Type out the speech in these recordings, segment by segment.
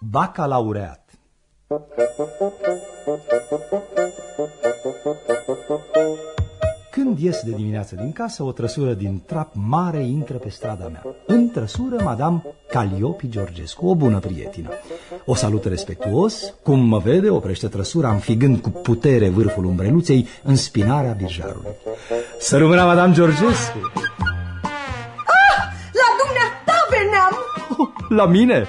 bacalaureat. Când ies de dimineață din casă, o trăsură din trap mare intră pe strada mea. În trăsură, madame Caliopi Georgescu, o bună prietină. O salută respectuos, cum mă vede, oprește trăsura, înfigând cu putere vârful umbreluței în spinarea birjarului. Să rămână, madame Georgescu! Ah, la dumneata veneam! Oh, la mine?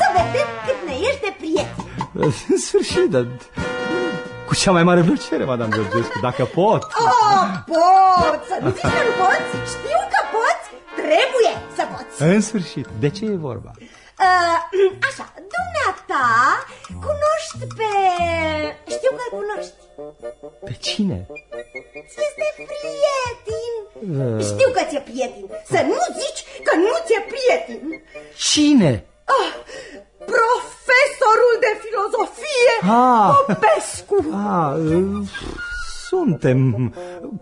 Să vedem cât ne ești de prieteni. În sfârșit, dar cu cea mai mare plăcere, madame Georgescu, dacă pot. Oh, pot! Să nu zici că nu poți. Știu că poți. Trebuie să poți. În sfârșit, de ce e vorba? Uh, așa, dumneata cunoști pe... Știu că cunoști. Pe cine? Este prieten. Uh... Știu că ți-e prieten. Să nu zici că nu ți-e prieten. Cine? Ah, profesorul de filozofie ah. Popescu. Ah, uh, suntem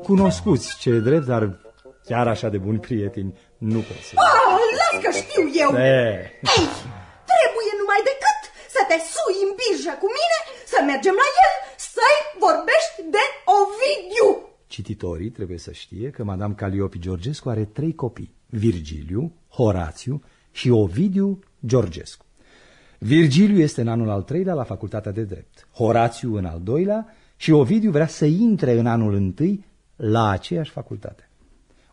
cunoscuți, ce drept, dar chiar așa de buni prieteni nu pot să... Ah, las că știu eu! E. Ei, trebuie numai decât să te sui în birjă cu mine, să mergem la el, să-i vorbești de Ovidiu. Cititorii trebuie să știe că Madame Caliopi Georgescu are trei copii, Virgiliu, Horațiu și Ovidiu Georgescu. Virgiliu este în anul al treilea la facultatea de drept, Horațiu în al doilea și Ovidiu vrea să intre în anul întâi la aceeași facultate.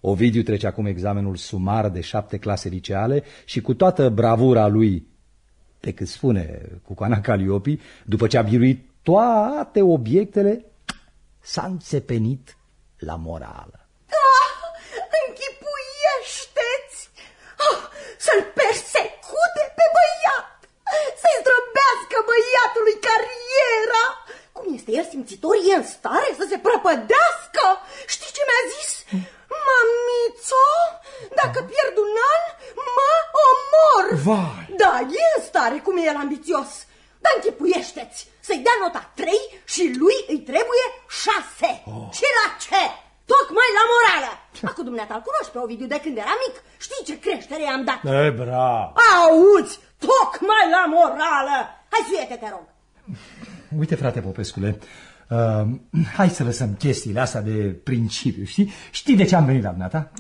Ovidiu trece acum examenul sumar de șapte clase liceale și cu toată bravura lui, pe cât spune Cucoana Caliopi, după ce a biruit toate obiectele, s-a înțepenit la morală. Ah, închipuiește-ți! Ah, să-l persecute pe băiat! Să-i zdrăbească băiatului cariera! Cum este el simțitor, e în stare să se prăpădească? Știi ce mi-a zis? Mamițo, dacă pierd un an, mă omor! Vai! Da, e în stare cum e el ambițios. Dar închipuiește-ți să-i dea nota 3 și lui îi trebuie 6. Oh. Și la ce? Tocmai la morală. Acum dumneata îl cunoști pe Ovidiu de când era mic. Știi ce creștere i-am dat? E, bravo! Auzi, tocmai la morală. Hai, suiete, te rog. Uite, frate Popescule, Uh, hai să lăsăm chestiile astea de principiu, știi? Știi de ce am venit la dumneata?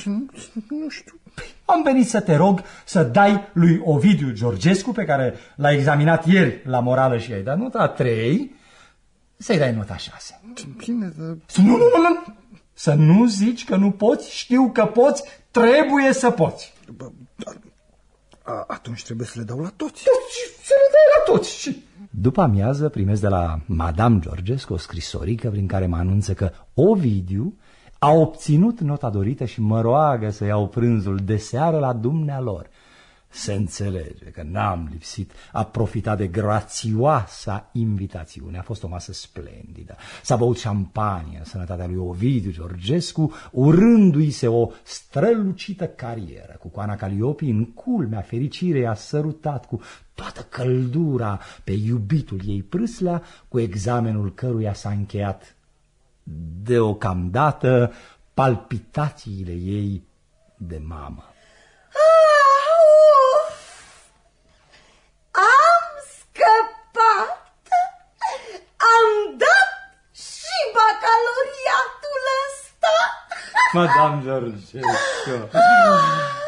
Nu știu. Păi, am venit să te rog să dai lui Ovidiu Georgescu, pe care l-a examinat ieri la morală și ai dat nota 3, să-i dai nota 6. Bine, dar... Nu, nu, nu, nu! Să nu zici că nu poți, știu că poți, trebuie să poți. Bă, dar atunci trebuie să le dau la toți. Să le dai la toți. După amiază primesc de la Madame Georgescu o scrisorică prin care mă anunță că Ovidiu a obținut nota dorită și mă roagă să iau prânzul de seară la dumnealor. Se înțelege că n-am lipsit, a profitat de grațioasa invitațiune. A fost o masă splendidă. S-a băut șampanie în sănătatea lui Ovidiu Georgescu, urându-i se o strălucită carieră. Cu Coana Caliopi, în culmea fericirei, a sărutat cu toată căldura pe iubitul ei prâslea, cu examenul căruia s-a încheiat deocamdată palpitațiile ei de mamă. Am scăpat! Am dat și bacaloriatul ăsta! Madame Georgescu!